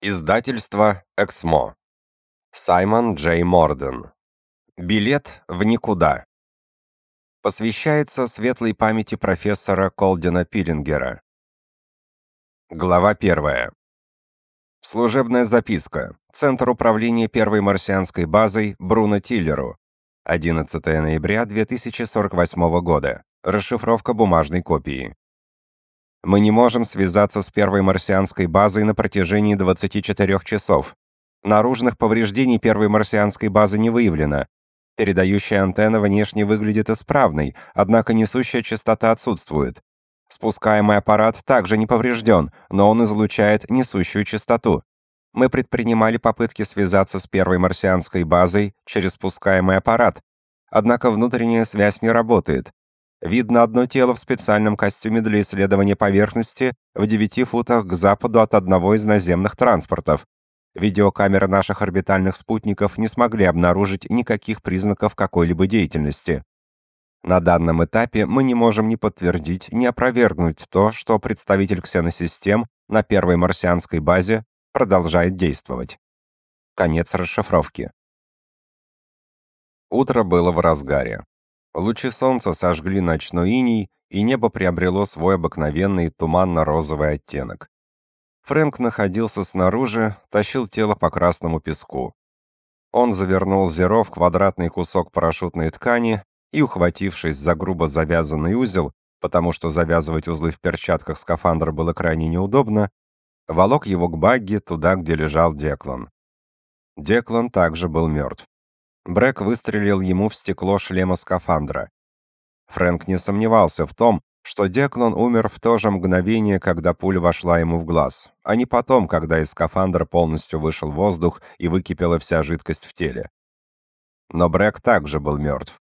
Издательство «Эксмо». Саймон Джей Морден. Билет в никуда. Посвящается светлой памяти профессора Колдина Пиллингера. Глава первая. Служебная записка. Центр управления первой марсианской базой Бруно Тиллеру. 11 ноября 2048 года. Расшифровка бумажной копии. Мы не можем связаться с первой марсианской базой на протяжении 24 часов. Наружных повреждений первой марсианской базы не выявлено. Передающая антенна внешне выглядит исправной, однако несущая частота отсутствует. Спускаемый аппарат также не поврежден, но он излучает несущую частоту. Мы предпринимали попытки связаться с первой марсианской базой через спускаемый аппарат, однако внутренняя связь не работает. Видно одно тело в специальном костюме для исследования поверхности в 9 футах к западу от одного из наземных транспортов. Видеокамеры наших орбитальных спутников не смогли обнаружить никаких признаков какой-либо деятельности. На данном этапе мы не можем ни подтвердить, ни опровергнуть то, что представитель ксеносистем на первой марсианской базе продолжает действовать. Конец расшифровки. Утро было в разгаре. Лучи солнца сожгли ночной иней, и небо приобрело свой обыкновенный туманно-розовый оттенок. Фрэнк находился снаружи, тащил тело по красному песку. Он завернул Зеро в квадратный кусок парашютной ткани и, ухватившись за грубо завязанный узел, потому что завязывать узлы в перчатках скафандра было крайне неудобно, волок его к багги туда, где лежал Деклан. Деклан также был мертв. Брэк выстрелил ему в стекло шлема скафандра. Фрэнк не сомневался в том, что Деклан умер в то же мгновение, когда пуля вошла ему в глаз, а не потом, когда из скафандра полностью вышел воздух и выкипела вся жидкость в теле. Но Брэк также был мертв.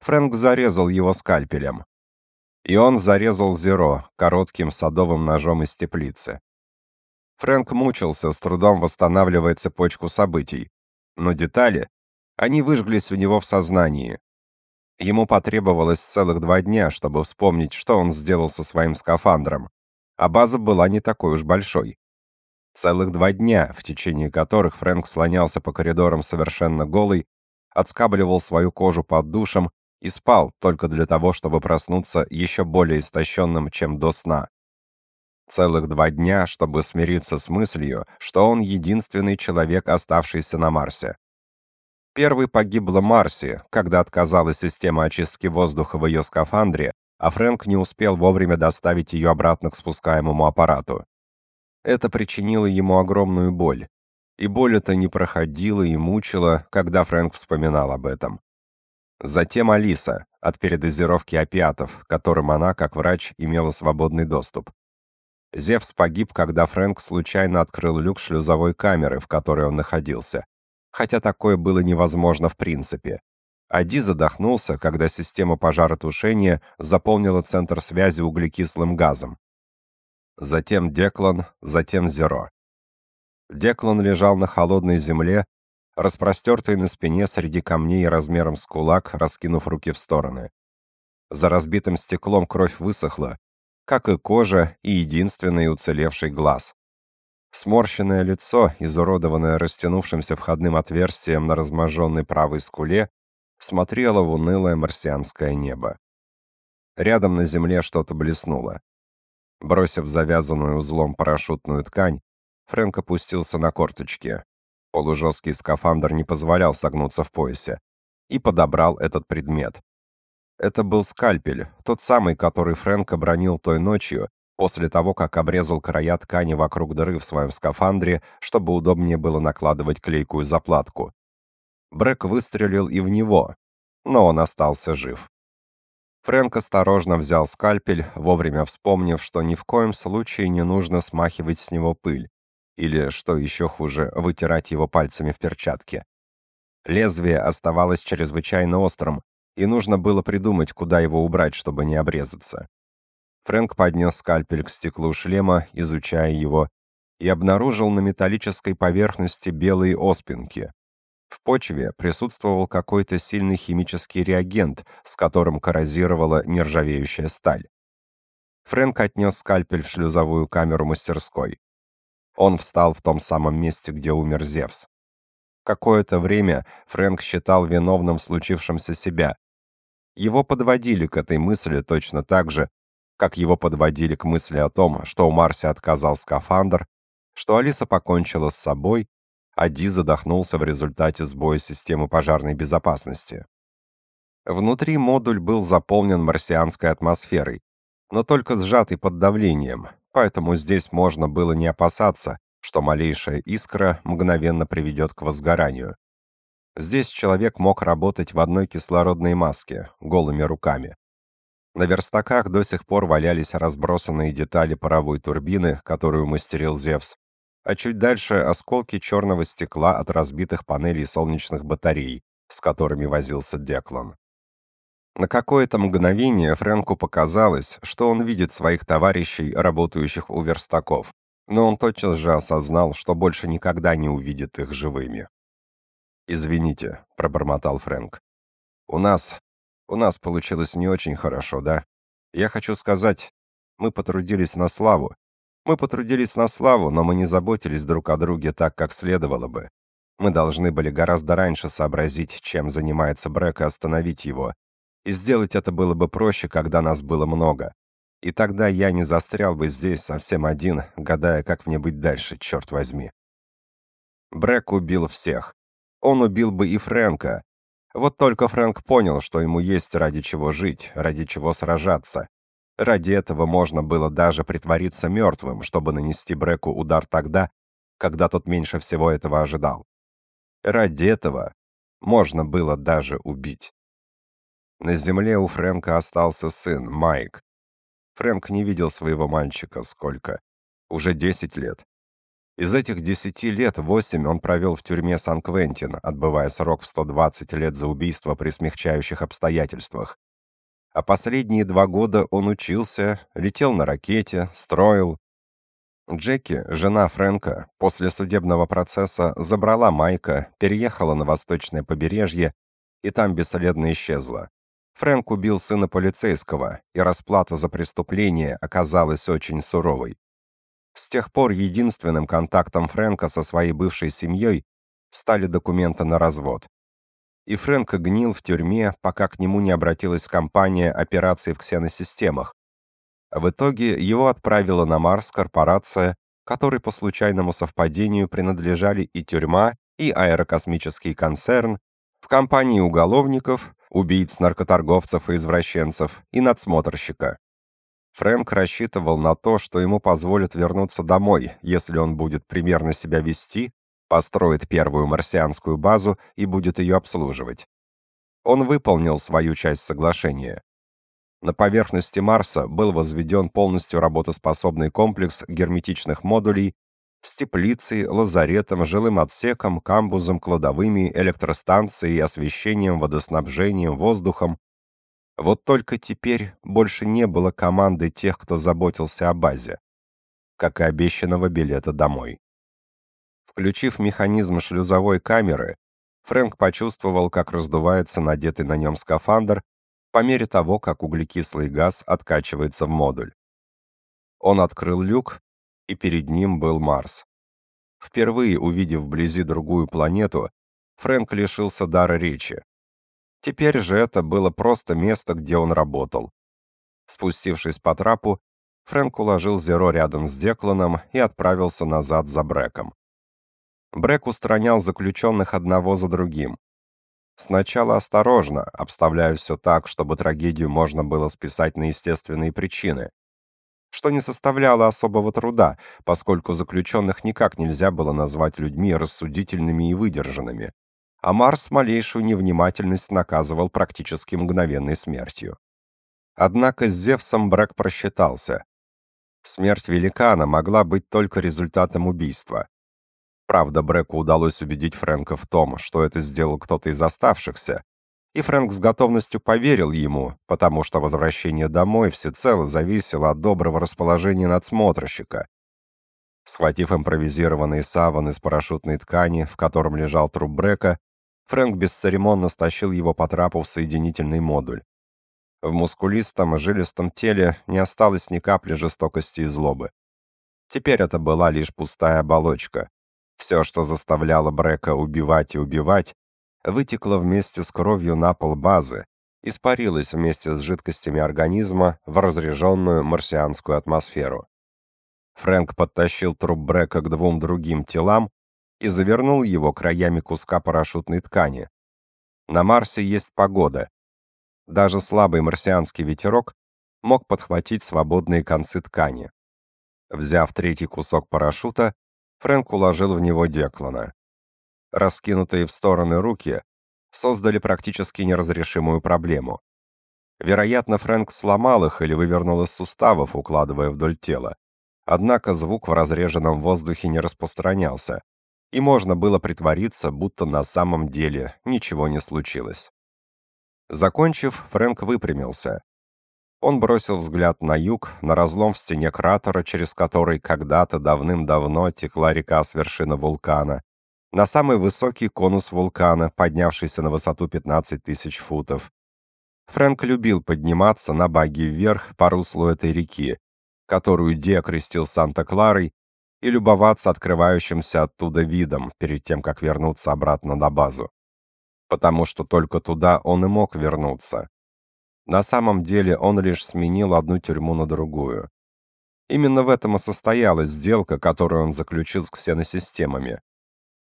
Фрэнк зарезал его скальпелем. И он зарезал Зеро коротким садовым ножом из теплицы. Фрэнк мучился, с трудом восстанавливая цепочку событий, но детали, они выжглись у него в сознании. Ему потребовалось целых два дня, чтобы вспомнить, что он сделал со своим скафандром, а база была не такой уж большой. Целых два дня, в течение которых Фрэнк слонялся по коридорам совершенно голый, отскабливал свою кожу под душем и спал только для того, чтобы проснуться еще более истощенным, чем до сна. Целых два дня, чтобы смириться с мыслью, что он единственный человек, оставшийся на Марсе. Первый погибла Марси, когда отказалась система очистки воздуха в ее скафандре, а Фрэнк не успел вовремя доставить ее обратно к спускаемому аппарату. Это причинило ему огромную боль. И боль эта не проходила и мучила, когда Фрэнк вспоминал об этом. Затем Алиса, от передозировки опиатов, которым она, как врач, имела свободный доступ. Зевс погиб, когда Фрэнк случайно открыл люк шлюзовой камеры, в которой он находился хотя такое было невозможно в принципе. Ади задохнулся, когда система пожаротушения заполнила центр связи углекислым газом. Затем Деклан, затем Зеро. Деклан лежал на холодной земле, распростертый на спине среди камней размером с кулак, раскинув руки в стороны. За разбитым стеклом кровь высохла, как и кожа и единственный уцелевший глаз. Сморщенное лицо, изуродованное растянувшимся входным отверстием на разможженной правой скуле, смотрело в унылое марсианское небо. Рядом на земле что-то блеснуло. Бросив завязанную узлом парашютную ткань, Фрэнк опустился на корточки. Полужесткий скафандр не позволял согнуться в поясе. И подобрал этот предмет. Это был скальпель, тот самый, который Фрэнк обронил той ночью, после того, как обрезал края ткани вокруг дыры в своем скафандре, чтобы удобнее было накладывать клейкую заплатку. Брэк выстрелил и в него, но он остался жив. Фрэнк осторожно взял скальпель, вовремя вспомнив, что ни в коем случае не нужно смахивать с него пыль, или, что еще хуже, вытирать его пальцами в перчатке. Лезвие оставалось чрезвычайно острым, и нужно было придумать, куда его убрать, чтобы не обрезаться. Фрэнк поднес скальпель к стеклу шлема, изучая его, и обнаружил на металлической поверхности белые оспинки. В почве присутствовал какой-то сильный химический реагент, с которым коррозировала нержавеющая сталь. Фрэнк отнес скальпель в шлюзовую камеру мастерской. Он встал в том самом месте, где умер Зевс. Какое-то время Фрэнк считал виновным в случившемся себя. Его подводили к этой мысли точно так же, как его подводили к мысли о том, что у Марси отказал скафандр, что Алиса покончила с собой, а Ди задохнулся в результате сбоя системы пожарной безопасности. Внутри модуль был заполнен марсианской атмосферой, но только сжатый под давлением, поэтому здесь можно было не опасаться, что малейшая искра мгновенно приведет к возгоранию. Здесь человек мог работать в одной кислородной маске, голыми руками. На верстаках до сих пор валялись разбросанные детали паровой турбины, которую мастерил Зевс, а чуть дальше осколки черного стекла от разбитых панелей солнечных батарей, с которыми возился Деклан. На какое-то мгновение Фрэнку показалось, что он видит своих товарищей, работающих у верстаков, но он тотчас же осознал, что больше никогда не увидит их живыми. «Извините», — пробормотал Фрэнк. «У нас... у нас получилось не очень хорошо, да? Я хочу сказать, мы потрудились на славу. Мы потрудились на славу, но мы не заботились друг о друге так, как следовало бы. Мы должны были гораздо раньше сообразить, чем занимается Брэк, и остановить его, и сделать это было бы проще, когда нас было много. И тогда я не застрял бы здесь совсем один, гадая, как мне быть дальше, черт возьми. Брэк убил всех. Он убил бы и Фрэнка. Вот только Фрэнк понял, что ему есть ради чего жить, ради чего сражаться. Ради этого можно было даже притвориться мертвым, чтобы нанести Брэку удар тогда, когда тот меньше всего этого ожидал. Ради этого можно было даже убить. На земле у Фрэнка остался сын, Майк. Фрэнк не видел своего мальчика сколько. Уже 10 лет. Из этих 10 лет 8 он провел в тюрьме Сан-Квентин, отбывая срок в 120 лет за убийство при смягчающих обстоятельствах. А последние два года он учился, летел на ракете, строил. Джеки, жена Фрэнка, после судебного процесса забрала Майка, переехала на восточное побережье и там бесследно исчезла. Фрэнк убил сына полицейского, и расплата за преступление оказалась очень суровой. С тех пор единственным контактом Фрэнка со своей бывшей семьей стали документы на развод. И Фрэнк гнил в тюрьме, пока к нему не обратилась компания операций в ксеносистемах. В итоге его отправила на Марс корпорация, которой по случайному совпадению принадлежали и тюрьма, и аэрокосмический концерн, в компании уголовников, убийц, наркоторговцев и извращенцев, и надсмотрщика. Фрэнк рассчитывал на то, что ему позволят вернуться домой, если он будет примерно себя вести, построит первую марсианскую базу и будет ее обслуживать. Он выполнил свою часть соглашения. На поверхности Марса был возведен полностью работоспособный комплекс герметичных модулей с теплицей, лазаретом, жилым отсеком, камбузом, кладовыми, электростанцией, освещением, водоснабжением, воздухом. Вот только теперь больше не было команды тех, кто заботился о базе, как и обещанного билета домой. Включив механизм шлюзовой камеры, Фрэнк почувствовал, как раздувается надетый на нем скафандр по мере того, как углекислый газ откачивается в модуль. Он открыл люк и перед ним был Марс. Впервые увидев вблизи другую планету, Фрэнк лишился дара речи. Теперь же это было просто место, где он работал. Спустившись по трапу, Фрэнк уложил Зеро рядом с Декланом и отправился назад за Брэком. Брэк устранял заключенных одного за другим. Сначала осторожно, обставляя все так, чтобы трагедию можно было списать на естественные причины что не составляло особого труда, поскольку заключенных никак нельзя было назвать людьми рассудительными и выдержанными, а Марс малейшую невнимательность наказывал практически мгновенной смертью. Однако с Зевсом Брэк просчитался. Смерть великана могла быть только результатом убийства. Правда, Брэку удалось убедить Фрэнка в том, что это сделал кто-то из оставшихся, и Фрэнк с готовностью поверил ему, потому что возвращение домой всецело зависело от доброго расположения надсмотрщика. Схватив импровизированный саван из парашютной ткани, в котором лежал труп Брека, Фрэнк бесцеремонно стащил его по трапу в соединительный модуль. В мускулистом, жилистом теле не осталось ни капли жестокости и злобы. Теперь это была лишь пустая оболочка. Все, что заставляло Брека убивать и убивать, вытекло вместе с кровью на пол базы, испарилось вместе с жидкостями организма в разреженную марсианскую атмосферу. Фрэнк подтащил труп Брека к двум другим телам и завернул его краями куска парашютной ткани. На Марсе есть погода. Даже слабый марсианский ветерок мог подхватить свободные концы ткани. Взяв третий кусок парашюта, Фрэнк уложил в него Деклана. Раскинутые в стороны руки создали практически неразрешимую проблему. Вероятно, Фрэнк сломал их или вывернул из суставов, укладывая вдоль тела. Однако звук в разреженном воздухе не распространялся, и можно было притвориться, будто на самом деле ничего не случилось. Закончив, Фрэнк выпрямился. Он бросил взгляд на юг, на разлом в стене кратера, через который когда-то давным-давно текла река с вершины вулкана, на самый высокий конус вулкана, поднявшийся на высоту 15 тысяч футов. Фрэнк любил подниматься на багги вверх по руслу этой реки, которую Ди окрестил Санта-Кларой, и любоваться открывающимся оттуда видом перед тем, как вернуться обратно на базу. Потому что только туда он и мог вернуться. На самом деле он лишь сменил одну тюрьму на другую. Именно в этом и состоялась сделка, которую он заключил с ксеносистемами.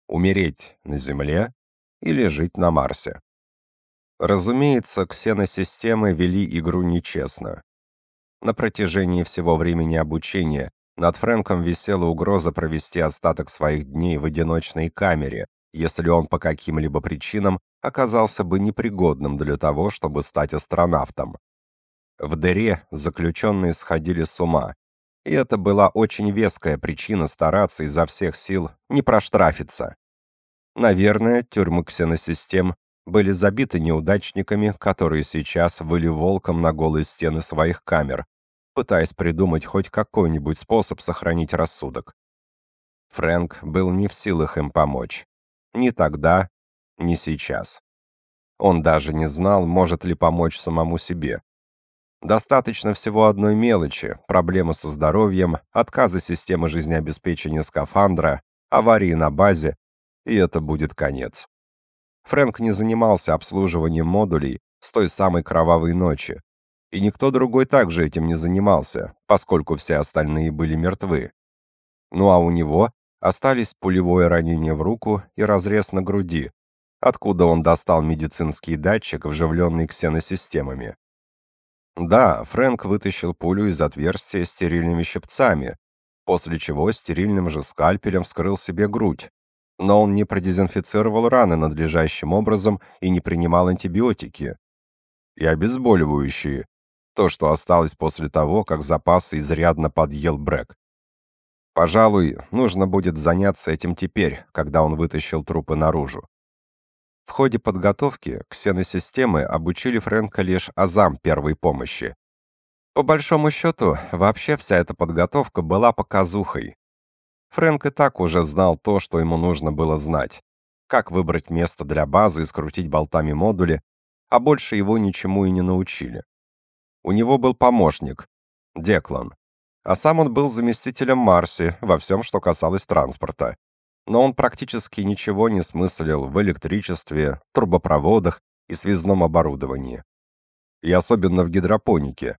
Умереть на Земле или жить на Марсе. Разумеется, ксеносистемы вели игру нечестно. На протяжении всего времени обучения над Фрэнком висела угроза провести остаток своих дней в одиночной камере, если он по каким-либо причинам оказался бы непригодным для того, чтобы стать астронавтом. В дыре заключенные сходили с ума, и это была очень веская причина стараться изо всех сил не проштрафиться. Наверное, тюрьмы ксеносистем были забиты неудачниками, которые сейчас выли волком на голые стены своих камер, пытаясь придумать хоть какой-нибудь способ сохранить рассудок. Фрэнк был не в силах им помочь. Ни тогда, ни сейчас. Он даже не знал, может ли помочь самому себе. Достаточно всего одной мелочи, проблемы со здоровьем, отказы системы жизнеобеспечения скафандра, аварии на базе, и это будет конец. Фрэнк не занимался обслуживанием модулей с той самой кровавой ночи, и никто другой также этим не занимался, поскольку все остальные были мертвы. Ну а у него остались пулевое ранение в руку и разрез на груди, откуда он достал медицинский датчик, вживленный ксеносистемами. Да, Фрэнк вытащил пулю из отверстия стерильными щипцами, после чего стерильным же скальпелем вскрыл себе грудь. Но он не продезинфицировал раны надлежащим образом и не принимал антибиотики и обезболивающие, то, что осталось после того, как запасы изрядно подъел Брэк. Пожалуй, нужно будет заняться этим теперь, когда он вытащил трупы наружу. В ходе подготовки ксеносистемы обучили Фрэнка лишь азам первой помощи. По большому счету, вообще вся эта подготовка была показухой. Фрэнк и так уже знал то, что ему нужно было знать. Как выбрать место для базы и скрутить болтами модули, а больше его ничему и не научили. У него был помощник, Деклан, а сам он был заместителем Марси во всем, что касалось транспорта но он практически ничего не смыслил в электричестве, трубопроводах и связном оборудовании. И особенно в гидропонике.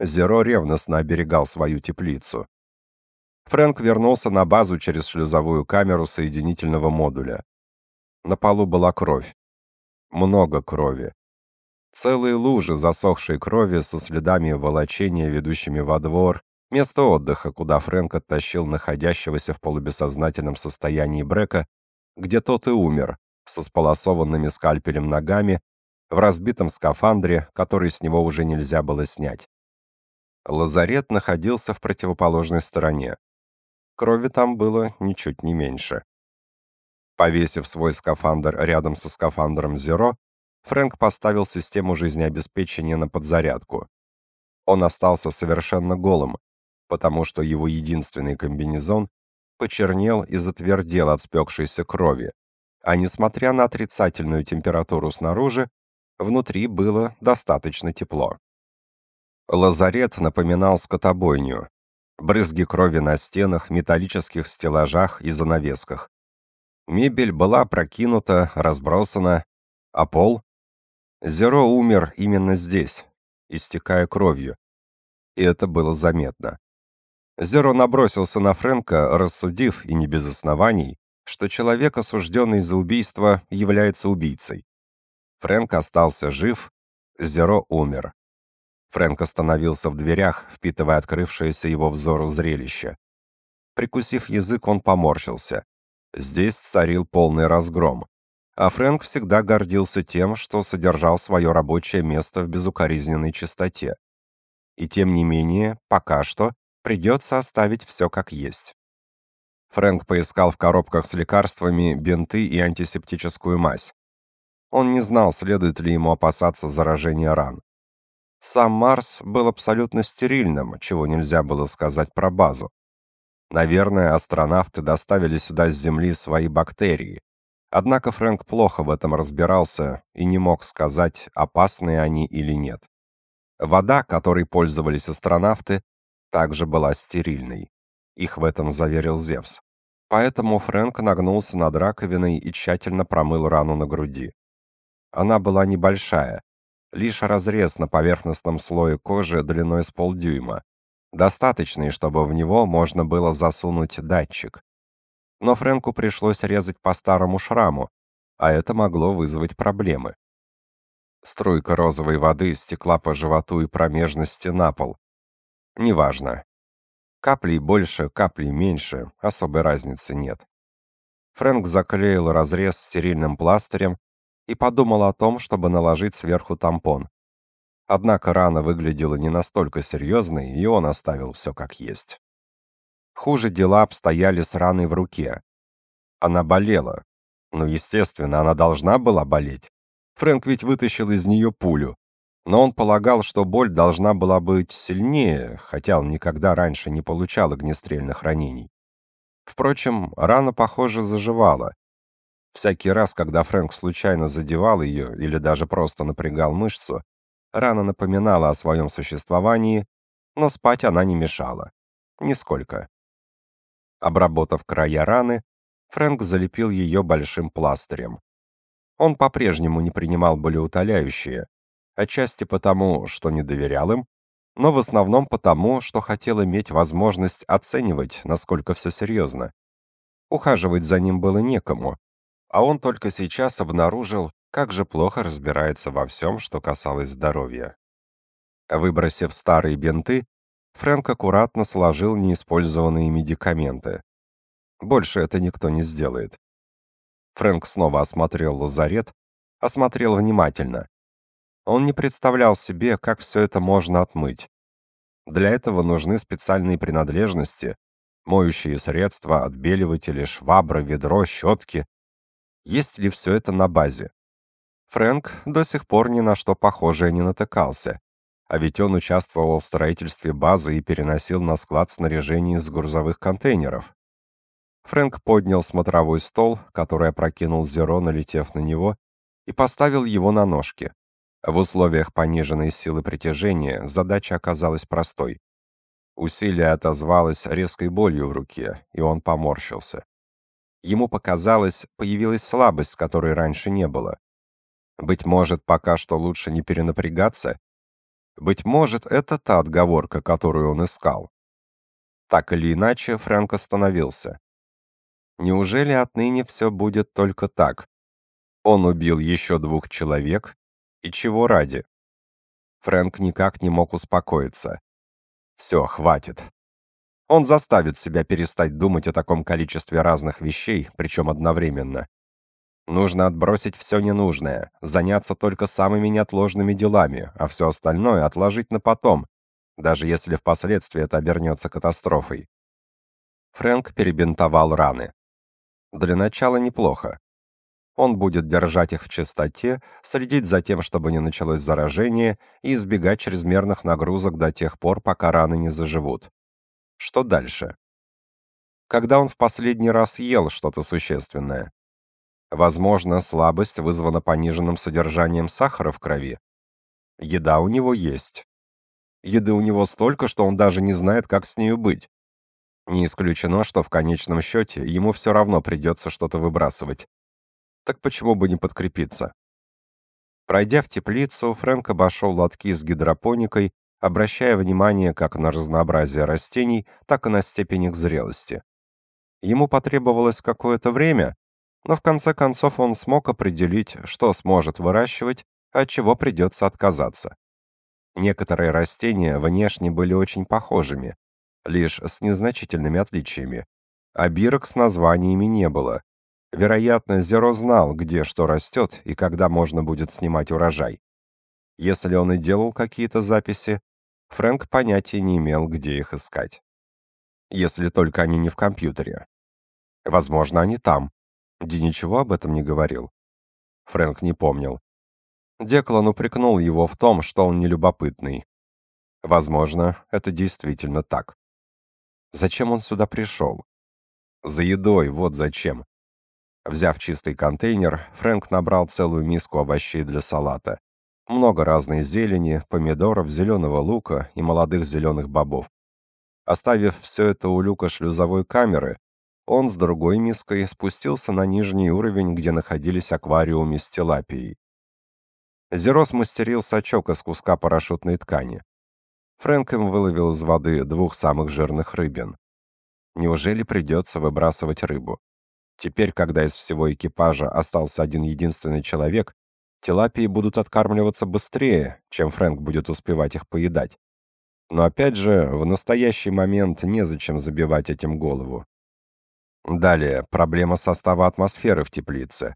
Зеро ревностно оберегал свою теплицу. Фрэнк вернулся на базу через шлюзовую камеру соединительного модуля. На полу была кровь. Много крови. Целые лужи засохшей крови со следами волочения, ведущими во двор, Место отдыха, куда Фрэнк оттащил находящегося в полубессознательном состоянии Брека, где тот и умер, со сполосованными скальпелем ногами, в разбитом скафандре, который с него уже нельзя было снять. Лазарет находился в противоположной стороне. Крови там было ничуть не меньше. Повесив свой скафандр рядом со скафандром Зеро, Фрэнк поставил систему жизнеобеспечения на подзарядку. Он остался совершенно голым, потому что его единственный комбинезон почернел и затвердел от спекшейся крови, а несмотря на отрицательную температуру снаружи, внутри было достаточно тепло. Лазарет напоминал скотобойню. брызги крови на стенах, металлических стеллажах и занавесках. Мебель была прокинута, разбросана, а пол... Зеро умер именно здесь, истекая кровью. И это было заметно. Зеро набросился на Фрэнка, рассудив, и не без оснований, что человек, осужденный за убийство, является убийцей. Фрэнк остался жив, Зеро умер. Фрэнк остановился в дверях, впитывая открывшееся его взору зрелище. Прикусив язык, он поморщился. Здесь царил полный разгром. А Фрэнк всегда гордился тем, что содержал свое рабочее место в безукоризненной чистоте. И тем не менее, пока что, придется оставить все как есть. Фрэнк поискал в коробках с лекарствами бинты и антисептическую мазь. Он не знал, следует ли ему опасаться заражения ран. Сам Марс был абсолютно стерильным, чего нельзя было сказать про базу. Наверное, астронавты доставили сюда с Земли свои бактерии. Однако Фрэнк плохо в этом разбирался и не мог сказать, опасные они или нет. Вода, которой пользовались астронавты, также была стерильной. Их в этом заверил Зевс. Поэтому Фрэнк нагнулся над раковиной и тщательно промыл рану на груди. Она была небольшая, лишь разрез на поверхностном слое кожи длиной с полдюйма, достаточный, чтобы в него можно было засунуть датчик. Но Фрэнку пришлось резать по старому шраму, а это могло вызвать проблемы. Струйка розовой воды стекла по животу и промежности на пол. Неважно. Каплей больше, каплей меньше, особой разницы нет. Фрэнк заклеил разрез стерильным пластырем и подумал о том, чтобы наложить сверху тампон. Однако рана выглядела не настолько серьезной, и он оставил все как есть. Хуже дела обстояли с раной в руке. Она болела. Ну, естественно, она должна была болеть. Фрэнк ведь вытащил из нее пулю. Но он полагал, что боль должна была быть сильнее, хотя он никогда раньше не получал огнестрельных ранений. Впрочем, рана, похоже, заживала, Всякий раз, когда Фрэнк случайно задевал ее или даже просто напрягал мышцу, рана напоминала о своем существовании, но спать она не мешала. Нисколько. Обработав края раны, Фрэнк залепил ее большим пластырем. Он по-прежнему не принимал болеутоляющие, отчасти потому, что не доверял им, но в основном потому, что хотел иметь возможность оценивать, насколько все серьезно. Ухаживать за ним было некому, а он только сейчас обнаружил, как же плохо разбирается во всем, что касалось здоровья. Выбросив старые бинты, Фрэнк аккуратно сложил неиспользованные медикаменты. Больше это никто не сделает. Фрэнк снова осмотрел лазарет, осмотрел внимательно. Он не представлял себе, как все это можно отмыть. Для этого нужны специальные принадлежности, моющие средства, отбеливатели, швабра, ведро, щетки, есть ли все это на базе. Фрэнк до сих пор ни на что похожее не натыкался, а ведь он участвовал в строительстве базы и переносил на склад снаряжение из грузовых контейнеров. Фрэнк поднял смотровой стол, который опрокинул Зеро, налетев на него, и поставил его на ножки. В условиях пониженной силы притяжения задача оказалась простой. Усилие отозвалось резкой болью в руке, и он поморщился. Ему показалось, появилась слабость, которой раньше не было. Быть может, пока что лучше не перенапрягаться? Быть может, это та отговорка, которую он искал. Так или иначе, Фрэнк остановился. Неужели отныне все будет только так? Он убил еще двух человек, и чего ради? Фрэнк никак не мог успокоиться. Все, хватит. Он заставит себя перестать думать о таком количестве разных вещей, причем одновременно. Нужно отбросить все ненужное, заняться только самыми неотложными делами, а все остальное отложить на потом, даже если впоследствии это обернется катастрофой. Фрэнк перебинтовал раны. Для начала неплохо. Он будет держать их в чистоте, следить за тем, чтобы не началось заражение, и избегать чрезмерных нагрузок до тех пор, пока раны не заживут. Что дальше? Когда он в последний раз ел что-то существенное? Возможно, слабость вызвана пониженным содержанием сахара в крови. Еда у него есть. Еды у него столько, что он даже не знает, как с нею быть. Не исключено, что в конечном счете ему все равно придется что-то выбрасывать. Так почему бы не подкрепиться? Пройдя в теплицу, Фрэнк обошел лотки с гидропоникой, обращая внимание как на разнообразие растений, так и на степень их зрелости. Ему потребовалось какое-то время, но в конце концов он смог определить, что сможет выращивать, от чего придется отказаться. Некоторые растения внешне были очень похожими, лишь с незначительными отличиями, а бирок с названиями не было. Вероятно, Зеро знал, где что растет и когда можно будет снимать урожай. Если он и делал какие-то записи, Фрэнк понятия не имел, где их искать. Если только они не в компьютере. Возможно, они там. Ди ничего об этом не говорил. Фрэнк не помнил. Деклан упрекнул его в том, что он нелюбопытный. Возможно, это действительно так. Зачем он сюда пришел? За едой, вот зачем. Взяв чистый контейнер, Фрэнк набрал целую миску овощей для салата. Много разной зелени, помидоров, зеленого лука и молодых зеленых бобов. Оставив все это у люка шлюзовой камеры, он с другой миской спустился на нижний уровень, где находились аквариумы с тилапией. Зеро смастерил сачок из куска парашютной ткани. Фрэнк им выловил из воды двух самых жирных рыбин. Неужели придется выбрасывать рыбу? Теперь, когда из всего экипажа остался один единственный человек, тилапии будут откармливаться быстрее, чем Фрэнк будет успевать их поедать. Но опять же, в настоящий момент незачем забивать этим голову. Далее, проблема состава атмосферы в теплице.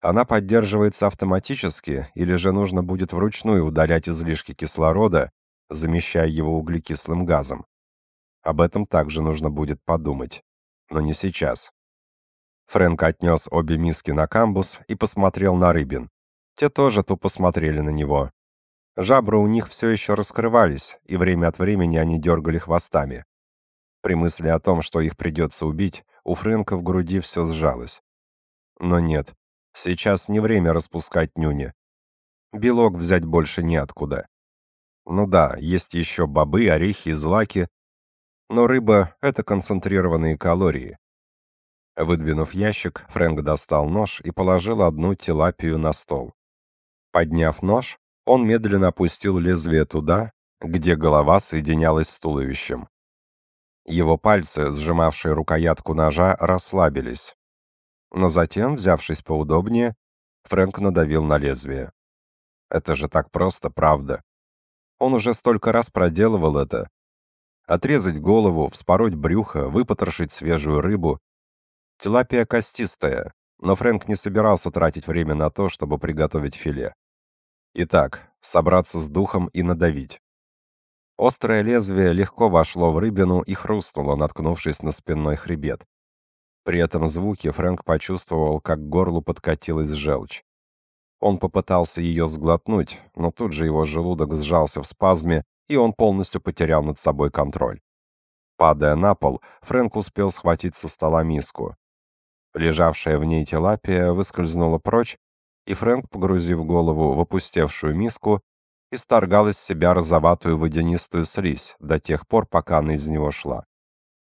Она поддерживается автоматически или же нужно будет вручную удалять излишки кислорода, замещая его углекислым газом. Об этом также нужно будет подумать, но не сейчас. Фрэнк отнес обе миски на камбус и посмотрел на рыбин. Те тоже тупо смотрели на него. Жабры у них все еще раскрывались, и время от времени они дергали хвостами. При мысли о том, что их придется убить, у Фрэнка в груди все сжалось. Но нет, Сейчас не время распускать нюни. Белок взять больше неоткуда. Ну да, есть еще бобы, орехи, злаки. Но рыба — это концентрированные калории. Выдвинув ящик, Фрэнк достал нож и положил одну тилапию на стол. Подняв нож, он медленно опустил лезвие туда, где голова соединялась с туловищем. Его пальцы, сжимавшие рукоятку ножа, расслабились. Но затем, взявшись поудобнее, Фрэнк надавил на лезвие. Это же так просто, правда. Он уже столько раз проделывал это. Отрезать голову, вспороть брюхо, выпотрошить свежую рыбу. Тилапия костистая, но Фрэнк не собирался тратить время на то, чтобы приготовить филе. Итак, собраться с духом и надавить. Острое лезвие легко вошло в рыбину и хрустнуло, наткнувшись на спинной хребет. При этом звуке Фрэнк почувствовал, как к горлу подкатилась желчь. Он попытался ее сглотнуть, но тут же его желудок сжался в спазме, и он полностью потерял над собой контроль. Падая на пол, Фрэнк успел схватить со стола миску. Лежавшая в ней тилапия выскользнула прочь, и Фрэнк, погрузив голову в опустевшую миску, исторгал из себя розоватую водянистую слизь до тех пор, пока она из него шла.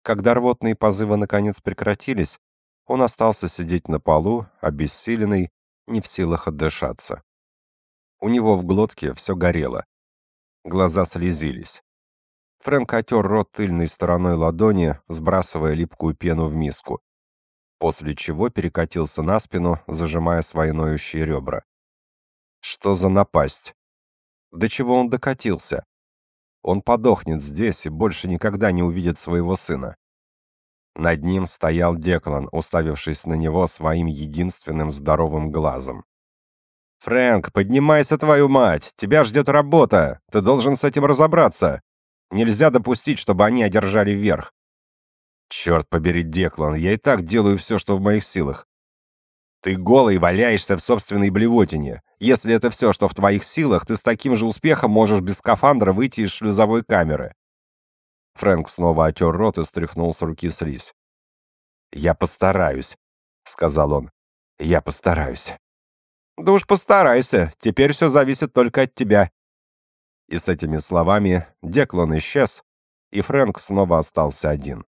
Когда рвотные позывы наконец прекратились, он остался сидеть на полу, обессиленный, не в силах отдышаться. У него в глотке все горело. Глаза слезились. Фрэнк отер рот тыльной стороной ладони, сбрасывая липкую пену в миску, после чего перекатился на спину, зажимая свои ноющие ребра. Что за напасть? До чего он докатился? Он подохнет здесь и больше никогда не увидит своего сына. Над ним стоял Деклан, уставившись на него своим единственным здоровым глазом. «Фрэнк, поднимайся, твою мать! Тебя ждет работа! Ты должен с этим разобраться! Нельзя допустить, чтобы они одержали верх!» «Черт побери, Деклан, я и так делаю все, что в моих силах. Ты голый валяешься в собственной блевотине. Если это все, что в твоих силах, ты с таким же успехом можешь без скафандра выйти из шлюзовой камеры. Фрэнк снова отер рот и стряхнул с руки слизь. «Я постараюсь», — сказал он. «Я постараюсь». «Да уж постарайся, теперь все зависит только от тебя». И с этими словами Деклан исчез, и Фрэнк снова остался один.